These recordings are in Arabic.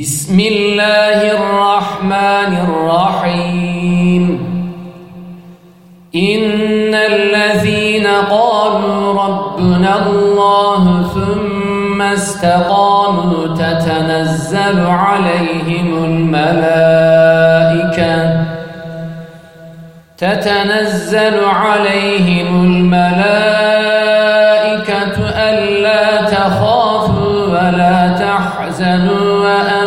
بسم الله الرحمن الرحيم. إن الذين قالوا ربنا الله ثم استقاموا تتنزل عليهم الملائكة. تتنزل عليهم الملائكة ألا تخافوا ولا تحزنوا.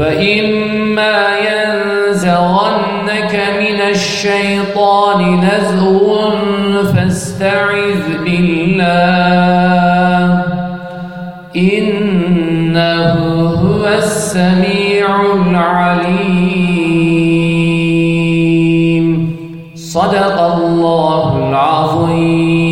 وإما ينزغنك من الشيطان نزغ فاستعذ بالله إنه هو السميع العليم. صدق الله العظيم.